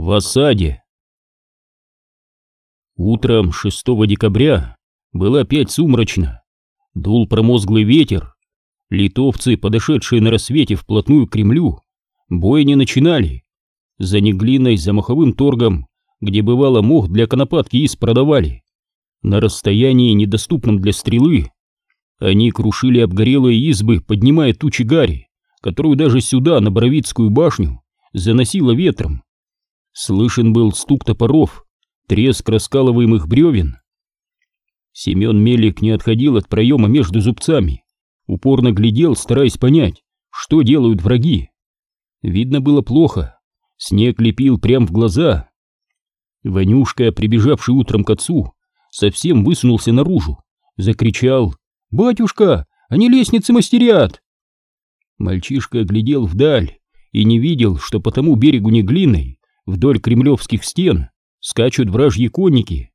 В осаде. Утром 6 декабря было опять сумрачно. Дул промозглый ветер. Литовцы, подошедшие на рассвете вплотную к Кремлю, бой не начинали. За Неглиной, за маховым торгом, где бывало мох для конопатки из продавали. На расстоянии, недоступном для стрелы, они крушили обгорелые избы, поднимая тучи гари, которую даже сюда, на Боровицкую башню, заносило ветром. Слышен был стук топоров, треск раскалываемых бревен. Семен Мелик не отходил от проема между зубцами, упорно глядел, стараясь понять, что делают враги. Видно было плохо, снег лепил прямо в глаза. Ванюшка, прибежавший утром к отцу, совсем высунулся наружу, закричал «Батюшка, они лестницы мастерят!» Мальчишка глядел вдаль и не видел, что по тому берегу Неглиной вдоль кремлевских стен скачут вражьи конники.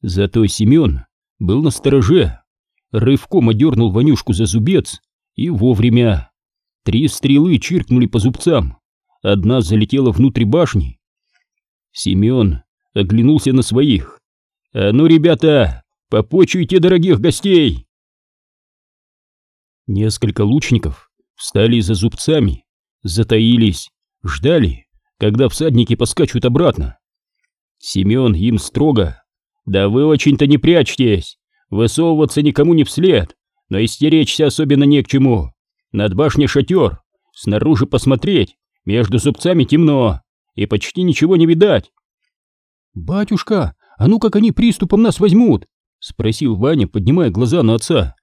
Зато Семен был на стороже, рывком одернул Ванюшку за зубец и вовремя. Три стрелы чиркнули по зубцам, одна залетела внутрь башни. Семен оглянулся на своих. «А ну, ребята, попочуйте дорогих гостей!» Несколько лучников встали за зубцами, затаились, ждали, когда всадники поскачут обратно. Семен им строго. «Да вы очень-то не прячьтесь, высовываться никому не вслед, но истеречься особенно не к чему. Над башней шатер, снаружи посмотреть, между зубцами темно, и почти ничего не видать». «Батюшка, а ну как они приступом нас возьмут?» — спросил Ваня, поднимая глаза на отца.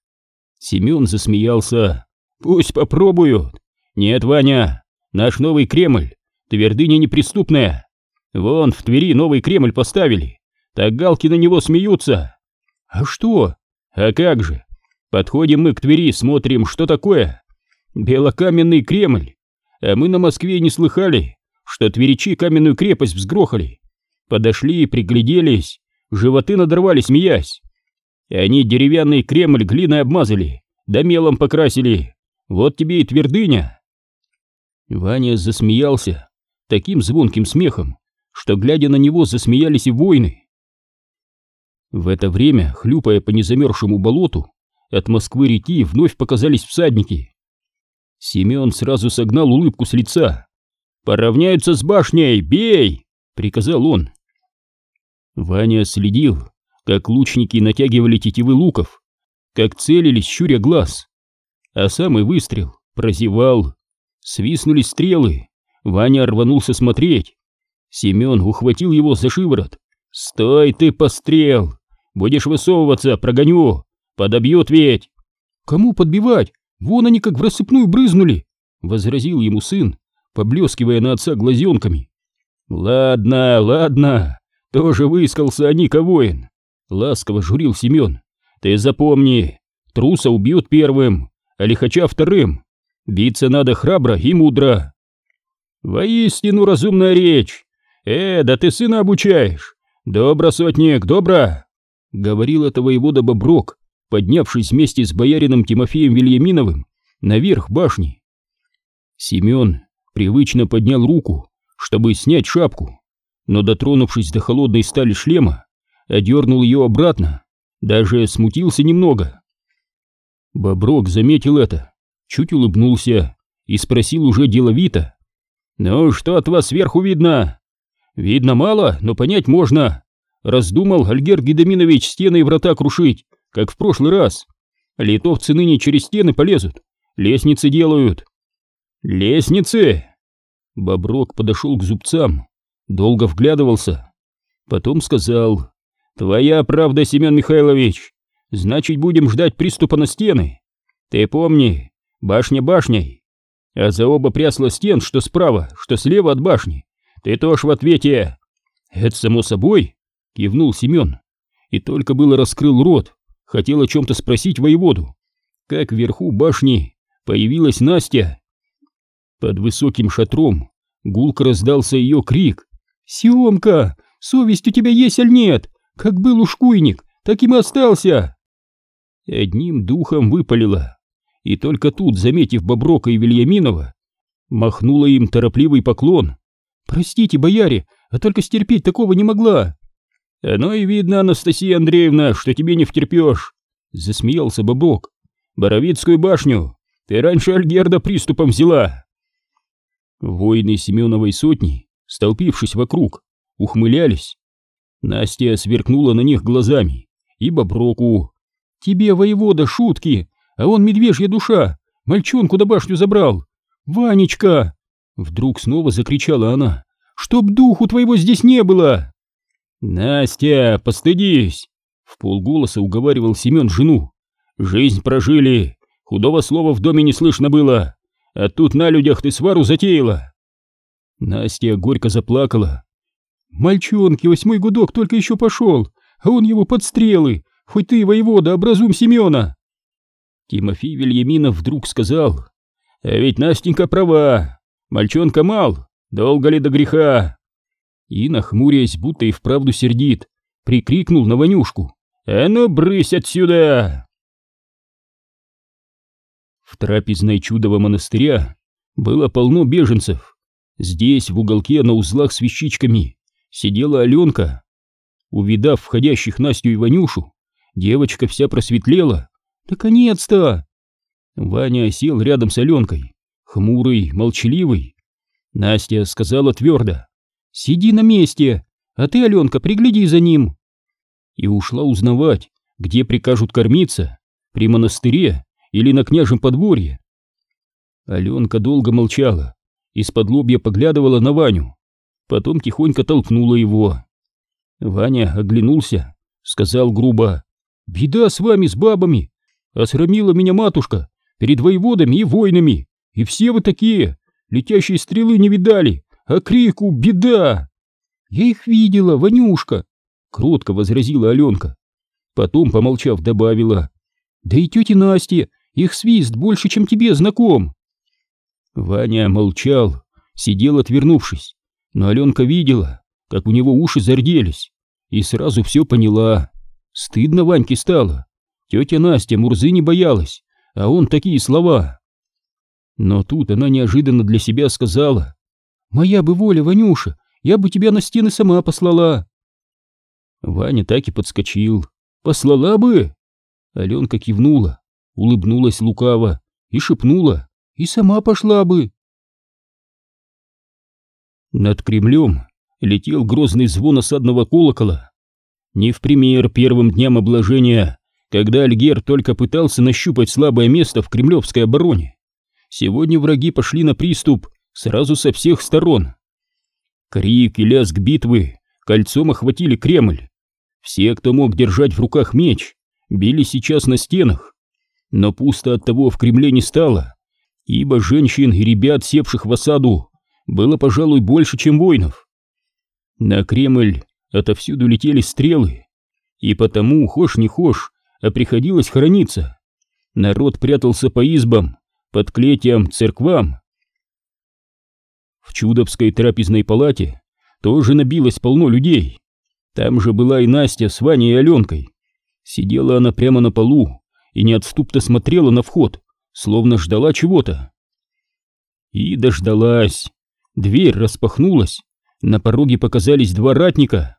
Семен засмеялся. «Пусть попробуют. Нет, Ваня, наш новый Кремль Твердыня неприступная. Вон в Твери новый Кремль поставили. Так галки на него смеются. А что? А как же? Подходим мы к Твери, смотрим, что такое. Белокаменный Кремль. А мы на Москве не слыхали, что тверичи каменную крепость взгрохали. Подошли, пригляделись, животы надорвали, смеясь. И они деревянный Кремль глиной обмазали, да мелом покрасили. Вот тебе и твердыня. Ваня засмеялся, таким звонким смехом, что, глядя на него, засмеялись и воины. В это время, хлюпая по незамерзшему болоту, от Москвы реки вновь показались всадники. Семен сразу согнал улыбку с лица. «Поравняются с башней! Бей!» — приказал он. Ваня следил, как лучники натягивали тетивы луков, как целились, щуря глаз. А самый выстрел прозевал. Свистнули стрелы, Ваня рванулся смотреть. Семен ухватил его за шиворот. «Стой ты, пострел! Будешь высовываться, прогоню! Подобьют ведь!» «Кому подбивать? Вон они как в рассыпную брызнули!» Возразил ему сын, поблескивая на отца глазенками. «Ладно, ладно, тоже выискался Аника воин!» Ласково журил Семен. «Ты запомни, труса убьют первым, а лихача вторым. Биться надо храбро и мудро!» «Воистину разумная речь! Э, да ты сына обучаешь! Добро, сотник, добро!» Говорил это воевода Боброк, поднявшись вместе с боярином Тимофеем Вильяминовым наверх башни. Семен привычно поднял руку, чтобы снять шапку, но, дотронувшись до холодной стали шлема, одернул ее обратно, даже смутился немного. Боброк заметил это, чуть улыбнулся и спросил уже деловито. «Ну, что от вас сверху видно?» «Видно мало, но понять можно. Раздумал Альгер Гедеминович стены и врата крушить, как в прошлый раз. Литовцы ныне через стены полезут, лестницы делают». «Лестницы?» Боброк подошел к зубцам, долго вглядывался. Потом сказал, «Твоя правда, Семен Михайлович. Значит, будем ждать приступа на стены. Ты помни, башня башней, а за оба прясла стен, что справа, что слева от башни, ты тоже в ответе. Это само собой, кивнул Семен. И только было раскрыл рот, хотел о чем-то спросить воеводу, как вверху башни появилась Настя. Под высоким шатром гулко раздался ее крик. «Семка, совесть у тебя есть или нет? Как был ушкуйник, таким и остался!» Одним духом выпалила и только тут, заметив Боброка и Вильяминова, махнула им торопливый поклон. Простите, бояре, а только стерпеть такого не могла. Оно и видно, Анастасия Андреевна, что тебе не втерпешь, засмеялся Бобок. Боровицкую башню ты раньше Альгерда приступом взяла. Воины Семеновой сотни, столпившись вокруг, ухмылялись. Настя сверкнула на них глазами, и Боброку. «Тебе, воевода, шутки, а он медвежья душа, мальчонку до башню забрал. Ванечка!» Вдруг снова закричала она. «Чтоб духу твоего здесь не было!» «Настя, постыдись!» В полголоса уговаривал Семен жену. «Жизнь прожили, худого слова в доме не слышно было, а тут на людях ты свару затеяла!» Настя горько заплакала. «Мальчонки, восьмой гудок только еще пошел, а он его подстрелы, хоть ты, воевода, образум Семена!» Тимофей Вильяминов вдруг сказал, «А ведь Настенька права, мальчонка мал, долго ли до греха?» И, нахмурясь, будто и вправду сердит, прикрикнул на Ванюшку, «А ну, брысь отсюда!» В трапезной чудового монастыря было полно беженцев. Здесь, в уголке на узлах с вещичками, сидела Аленка. Увидав входящих Настю и Ванюшу, девочка вся просветлела. «Наконец-то!» Ваня сел рядом с Аленкой, хмурый, молчаливый. Настя сказала твердо. «Сиди на месте, а ты, Аленка, пригляди за ним!» И ушла узнавать, где прикажут кормиться, при монастыре или на княжем подворье. Аленка долго молчала, из-под лобья поглядывала на Ваню, потом тихонько толкнула его. Ваня оглянулся, сказал грубо, «Беда с вами, с бабами! Осрамила меня матушка перед воеводами и воинами, и все вы такие, летящие стрелы не видали, а крику «Беда!» «Я их видела, Ванюшка!» — кротко возразила Аленка. Потом, помолчав, добавила, «Да и тете Насте их свист больше, чем тебе знаком. Ваня молчал, сидел отвернувшись, но Аленка видела, как у него уши зарделись, и сразу все поняла. Стыдно Ваньке стало. Тетя Настя Мурзы не боялась, а он такие слова. Но тут она неожиданно для себя сказала, «Моя бы воля, Ванюша, я бы тебя на стены сама послала». Ваня так и подскочил. «Послала бы?» Аленка кивнула улыбнулась лукаво и шепнула, и сама пошла бы. Над Кремлем летел грозный звон осадного колокола. Не в пример первым дням обложения, когда Альгер только пытался нащупать слабое место в кремлевской обороне. Сегодня враги пошли на приступ сразу со всех сторон. Крик и лязг битвы кольцом охватили Кремль. Все, кто мог держать в руках меч, били сейчас на стенах, но пусто от того в Кремле не стало, ибо женщин и ребят, севших в осаду, было, пожалуй, больше, чем воинов. На Кремль отовсюду летели стрелы, и потому, хошь не хошь, а приходилось храниться. Народ прятался по избам, под клетям, церквам. В Чудовской трапезной палате тоже набилось полно людей. Там же была и Настя с Ваней и Аленкой. Сидела она прямо на полу, и неотступно смотрела на вход, словно ждала чего-то. И дождалась. Дверь распахнулась, на пороге показались два ратника.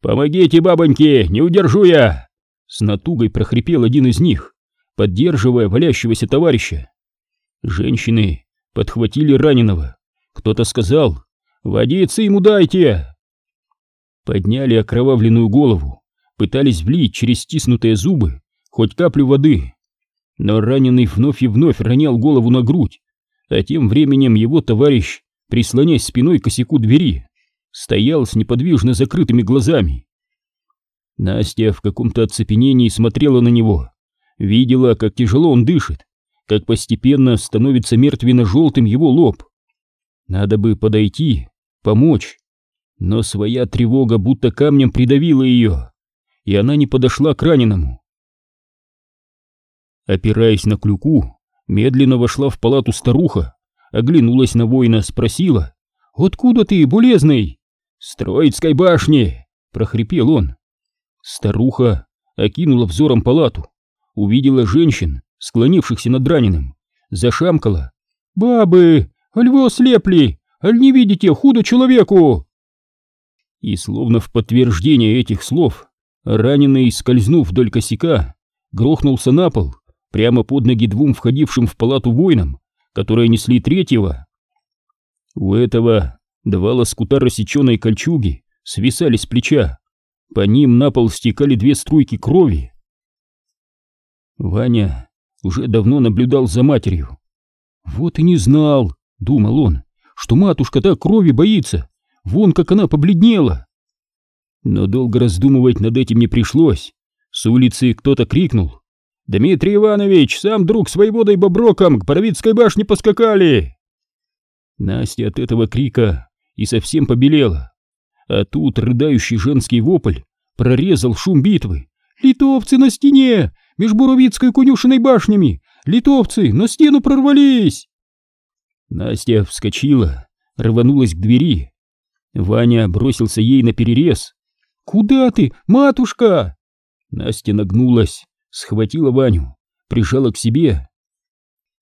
«Помогите, бабоньки, не удержу я!» С натугой прохрипел один из них, поддерживая валящегося товарища. Женщины подхватили раненого. Кто-то сказал «Водицы ему дайте!» Подняли окровавленную голову, пытались влить через стиснутые зубы хоть каплю воды. Но раненый вновь и вновь ронял голову на грудь, а тем временем его товарищ, прислонясь спиной к косяку двери, стоял с неподвижно закрытыми глазами. Настя в каком-то оцепенении смотрела на него, видела, как тяжело он дышит, как постепенно становится мертвенно-желтым его лоб. Надо бы подойти, помочь, но своя тревога будто камнем придавила ее, и она не подошла к раненому. Опираясь на клюку, медленно вошла в палату старуха, оглянулась на воина, спросила, «Откуда ты, болезный?» «С Троицкой башни!» — прохрипел он. Старуха окинула взором палату, увидела женщин, склонившихся над раненым, зашамкала. «Бабы, львы слепли, Аль не видите, худо человеку!» И словно в подтверждение этих слов, раненый, скользнув вдоль косяка, грохнулся на пол, прямо под ноги двум входившим в палату воинам, которые несли третьего. У этого два лоскута рассеченной кольчуги свисали с плеча, по ним на пол стекали две струйки крови. Ваня уже давно наблюдал за матерью. «Вот и не знал», — думал он, — «что матушка так крови боится, вон как она побледнела». Но долго раздумывать над этим не пришлось. С улицы кто-то крикнул. «Дмитрий Иванович, сам друг с воеводой Боброком к Боровицкой башне поскакали!» Настя от этого крика и совсем побелела. А тут рыдающий женский вопль прорезал шум битвы. «Литовцы на стене! Меж Буровицкой Конюшиной башнями! Литовцы на стену прорвались!» Настя вскочила, рванулась к двери. Ваня бросился ей на перерез. «Куда ты, матушка?» Настя нагнулась, схватила Ваню, прижала к себе.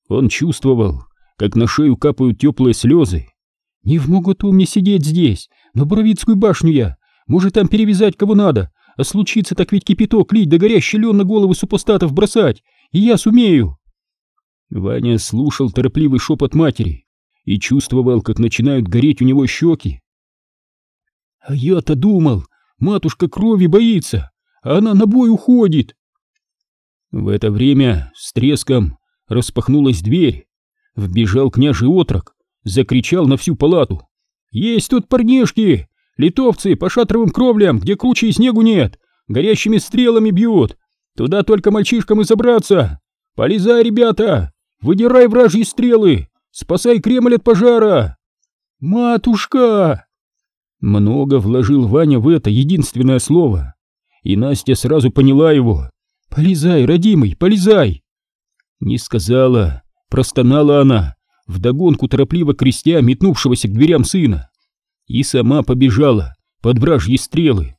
Он чувствовал, как на шею капают теплые слезы. «Не в моготу мне сидеть здесь, на Боровицкую башню я. Может, там перевязать кого надо, а случится так ведь кипяток лить да горящий лен на головы супостатов бросать, и я сумею. Ваня слушал торопливый шепот матери и чувствовал, как начинают гореть у него щеки. А я-то думал, матушка крови боится, а она на бой уходит. В это время с треском распахнулась дверь, вбежал княжий отрок, закричал на всю палату. «Есть тут парнишки! Литовцы по шатровым кровлям, где круче и снегу нет, горящими стрелами бьют. Туда только мальчишкам и забраться. Полезай, ребята! Выдирай вражьи стрелы! Спасай Кремль от пожара!» «Матушка!» Много вложил Ваня в это единственное слово, и Настя сразу поняла его. «Полезай, родимый, полезай!» Не сказала, простонала она, вдогонку торопливо крестя метнувшегося к дверям сына, и сама побежала под вражьи стрелы.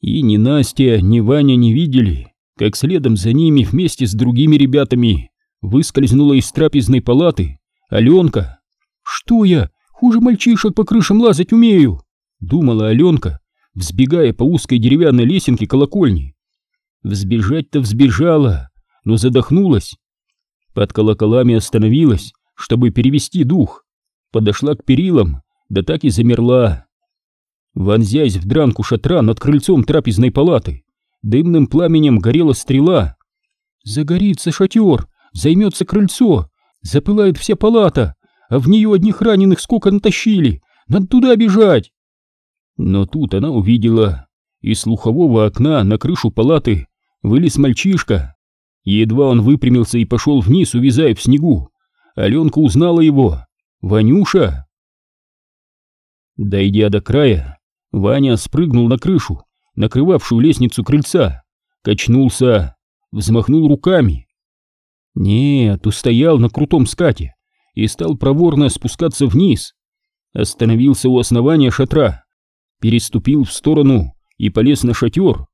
И ни Настя, ни Ваня не видели, как следом за ними вместе с другими ребятами выскользнула из трапезной палаты Аленка. «Что я, хуже мальчишек по крышам лазать умею?» — думала Аленка, взбегая по узкой деревянной лесенке колокольни. Взбежать-то взбежала, но задохнулась. Под колоколами остановилась, чтобы перевести дух. Подошла к перилам, да так и замерла. Вонзясь в дранку шатра над крыльцом трапезной палаты, дымным пламенем горела стрела. Загорится шатер, займется крыльцо, запылает вся палата, а в нее одних раненых сколько натащили, надо туда бежать. Но тут она увидела, из слухового окна на крышу палаты вылез мальчишка. Едва он выпрямился и пошел вниз, увязая в снегу. Аленка узнала его. «Ванюша!» Дойдя до края, Ваня спрыгнул на крышу, накрывавшую лестницу крыльца, качнулся, взмахнул руками. Нет, устоял на крутом скате и стал проворно спускаться вниз. Остановился у основания шатра, переступил в сторону и полез на шатер.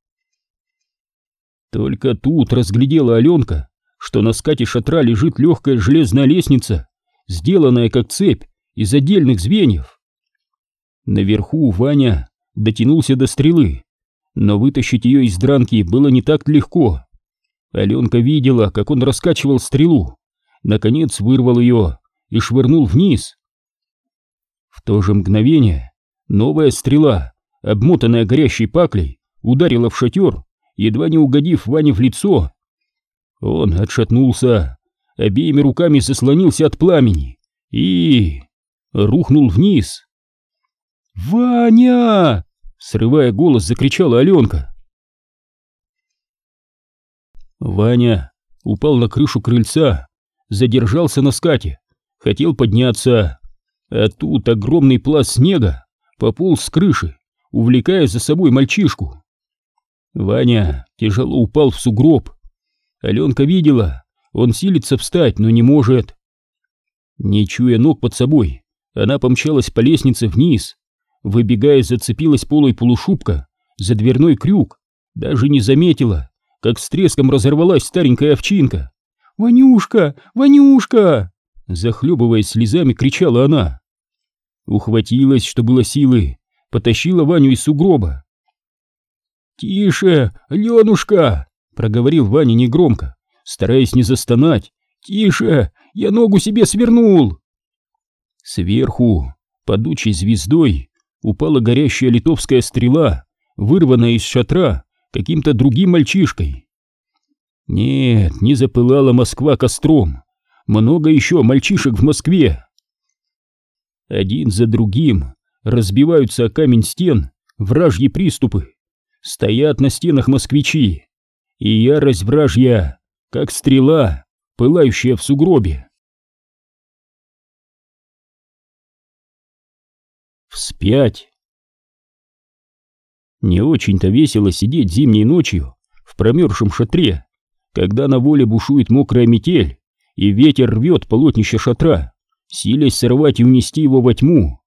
Только тут разглядела Аленка, что на скате шатра лежит легкая железная лестница, сделанная как цепь из отдельных звеньев. Наверху Ваня дотянулся до стрелы, но вытащить ее из дранки было не так легко. Аленка видела, как он раскачивал стрелу, наконец вырвал ее и швырнул вниз. В то же мгновение новая стрела, обмотанная горящей паклей, ударила в шатер, едва не угодив Ване в лицо. Он отшатнулся, обеими руками заслонился от пламени и... рухнул вниз. «Ваня!» — срывая голос, закричала Аленка. Ваня упал на крышу крыльца, задержался на скате, хотел подняться, а тут огромный пласт снега пополз с крыши, увлекая за собой мальчишку. Ваня тяжело упал в сугроб. Аленка видела, он силится встать, но не может. Не чуя ног под собой, она помчалась по лестнице вниз. Выбегая, зацепилась полой полушубка за дверной крюк. Даже не заметила, как с треском разорвалась старенькая овчинка. «Ванюшка! Ванюшка!» Захлебываясь слезами, кричала она. Ухватилась, что было силы, потащила Ваню из сугроба. «Тише, Ленушка!» — проговорил Ваня негромко, стараясь не застонать. «Тише, я ногу себе свернул!» Сверху, подучей звездой, упала горящая литовская стрела, вырванная из шатра каким-то другим мальчишкой. Нет, не запылала Москва костром. Много еще мальчишек в Москве. Один за другим разбиваются о камень стен вражьи приступы. Стоят на стенах москвичи. И ярость вражья, как стрела, пылающая в сугробе. Вспять. Не очень-то весело сидеть зимней ночью в промерзшем шатре, когда на воле бушует мокрая метель, и ветер рвет полотнище шатра, силясь сорвать и унести его во тьму.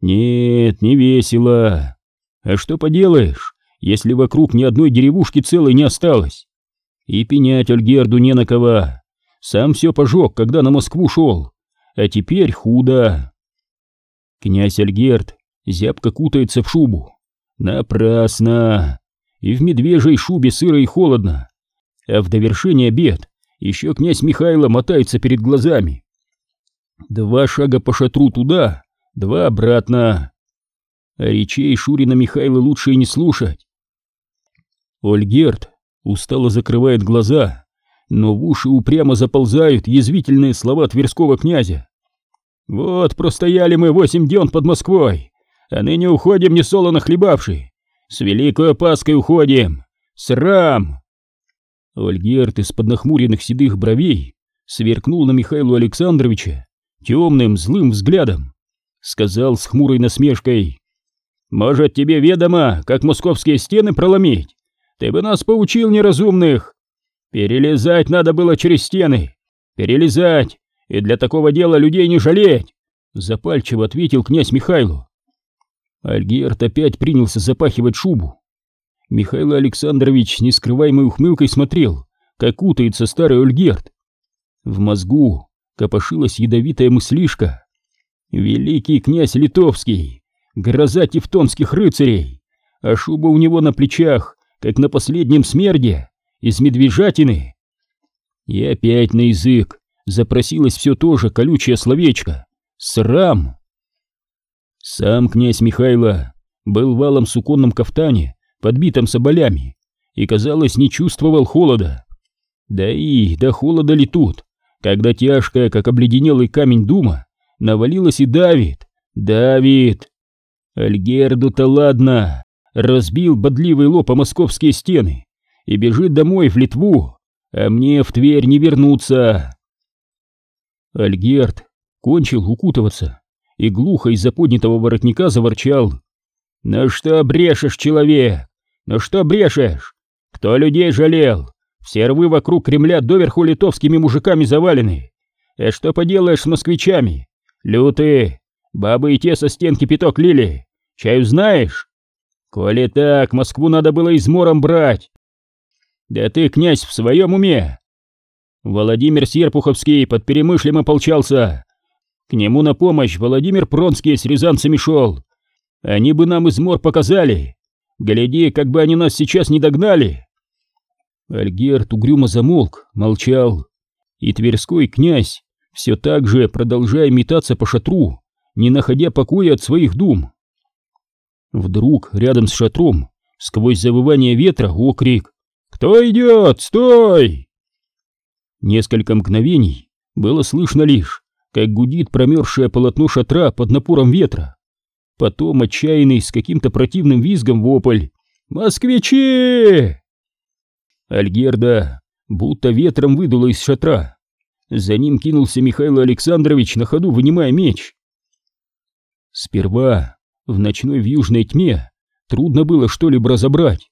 Нет, не весело. А что поделаешь, если вокруг ни одной деревушки целой не осталось? И пенять Ольгерду не на кого. Сам все пожег, когда на Москву шел. А теперь худо. Князь Альгерд зябко кутается в шубу. Напрасно. И в медвежьей шубе сыро и холодно. А в довершение бед еще князь Михайло мотается перед глазами. Два шага по шатру туда, два обратно. А речей Шурина Михайла лучше и не слушать. Ольгерт устало закрывает глаза, но в уши упрямо заползают язвительные слова Тверского князя. «Вот простояли мы восемь дён под Москвой, а ныне уходим не солоно хлебавши. С великой опаской уходим. Срам!» Ольгерт из-под нахмуренных седых бровей сверкнул на Михаила Александровича темным злым взглядом. Сказал с хмурой насмешкой. «Может, тебе ведомо, как московские стены проломить? Ты бы нас поучил неразумных. Перелезать надо было через стены. Перелезать, и для такого дела людей не жалеть!» Запальчиво ответил князь Михайлу. Альгерт опять принялся запахивать шубу. Михаил Александрович с нескрываемой ухмылкой смотрел, как утается старый Ольгерт. В мозгу копошилась ядовитая мыслишка. Великий князь Литовский, гроза тевтонских рыцарей, а шуба у него на плечах, как на последнем смерде, из медвежатины. И опять на язык запросилось все то же колючее словечко «срам». Сам князь Михайло был валом суконном кафтане, подбитом соболями, и, казалось, не чувствовал холода. Да и до холода ли тут, когда тяжкая, как обледенелый камень дума, навалилась и давит, давит. Альгерду-то ладно, разбил бодливый лоб о московские стены и бежит домой в Литву, а мне в Тверь не вернуться. Альгерд кончил укутываться и глухо из-за поднятого воротника заворчал. «Ну что брешешь, человек? Ну что брешешь? Кто людей жалел? Все рвы вокруг Кремля доверху литовскими мужиками завалены. А что поделаешь с москвичами? Лютые, бабы и те со стен кипяток лили. Чаю знаешь? Коли так, Москву надо было измором брать. Да ты, князь, в своем уме? Владимир Серпуховский под Перемышлем ополчался. К нему на помощь Владимир Пронский с рязанцами шел. Они бы нам измор показали. Гляди, как бы они нас сейчас не догнали!» Альгерт угрюмо замолк, молчал, и Тверской князь, все так же продолжая метаться по шатру, не находя покоя от своих дум. Вдруг рядом с шатром, сквозь завывание ветра, окрик «Кто идет? Стой!» Несколько мгновений было слышно лишь, как гудит промерзшее полотно шатра под напором ветра. Потом отчаянный с каким-то противным визгом вопль «Москвичи!» Альгерда будто ветром выдуло из шатра. За ним кинулся Михаил Александрович на ходу, вынимая меч. Сперва, в ночной вьюжной тьме, трудно было что-либо разобрать.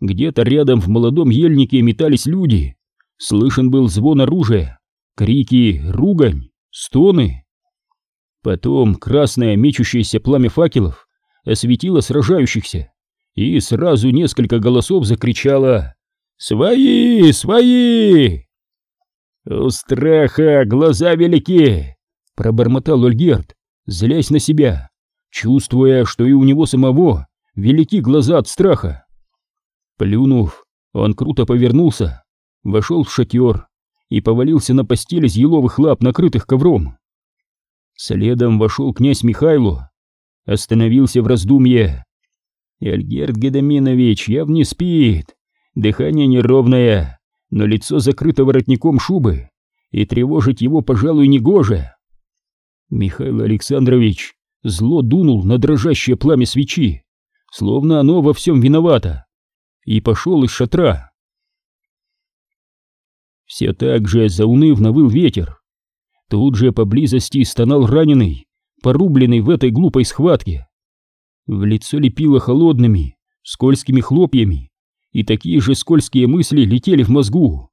Где-то рядом в молодом ельнике метались люди. Слышен был звон оружия, крики, ругань, стоны. Потом красное мечущееся пламя факелов осветило сражающихся, и сразу несколько голосов закричало «Свои! Свои!» «У страха глаза велики!» — пробормотал Ольгерт, злясь на себя, чувствуя, что и у него самого велики глаза от страха. Плюнув, он круто повернулся, вошел в шатер и повалился на постель из еловых лап, накрытых ковром. Следом вошел князь Михайло, остановился в раздумье. Эльгерд Гедаминович явно спит, дыхание неровное, но лицо закрыто воротником шубы, и тревожить его, пожалуй, негоже. Михаил Александрович зло дунул на дрожащее пламя свечи, словно оно во всем виновато, и пошел из шатра. Все так же заунывно выл ветер. Тут же поблизости стонал раненый, порубленный в этой глупой схватке. В лицо лепило холодными, скользкими хлопьями, и такие же скользкие мысли летели в мозгу.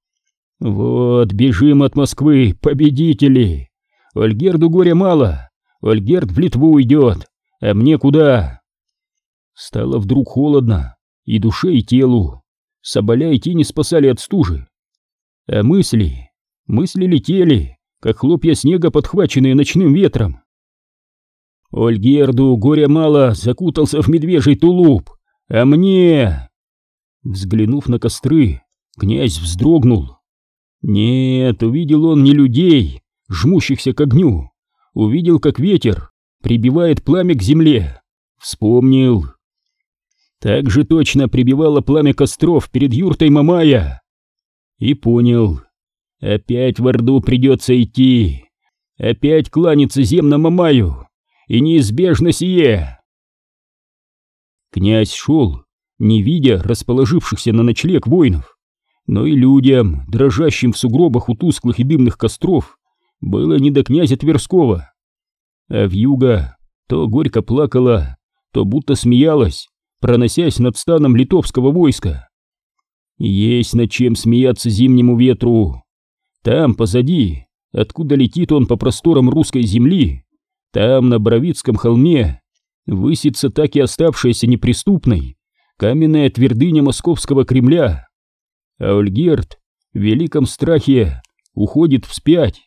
«Вот, бежим от Москвы, победители! Ольгерду горя мало, Ольгерд в Литву уйдет, а мне куда?» Стало вдруг холодно, и душе, и телу. Соболя и тени спасали от стужи. А мысли, мысли летели, как хлопья снега, подхваченные ночным ветром. Ольгерду горя мало закутался в медвежий тулуп, а мне... Взглянув на костры, князь вздрогнул. Нет, увидел он не людей, жмущихся к огню, увидел, как ветер прибивает пламя к земле. Вспомнил. Так же точно прибивало пламя костров перед юртой Мамая. И понял. Опять в Орду придется идти. Опять кланяться земно Мамаю и неизбежно сие. Князь шел, не видя расположившихся на ночлег воинов, но и людям, дрожащим в сугробах у тусклых и дымных костров, было не до князя Тверского. А в юга то горько плакала, то будто смеялась, проносясь над станом литовского войска. Есть над чем смеяться зимнему ветру. Там, позади, откуда летит он по просторам русской земли, там, на Боровицком холме, высится так и оставшаяся неприступной каменная твердыня московского Кремля. А Ольгерт в великом страхе уходит вспять.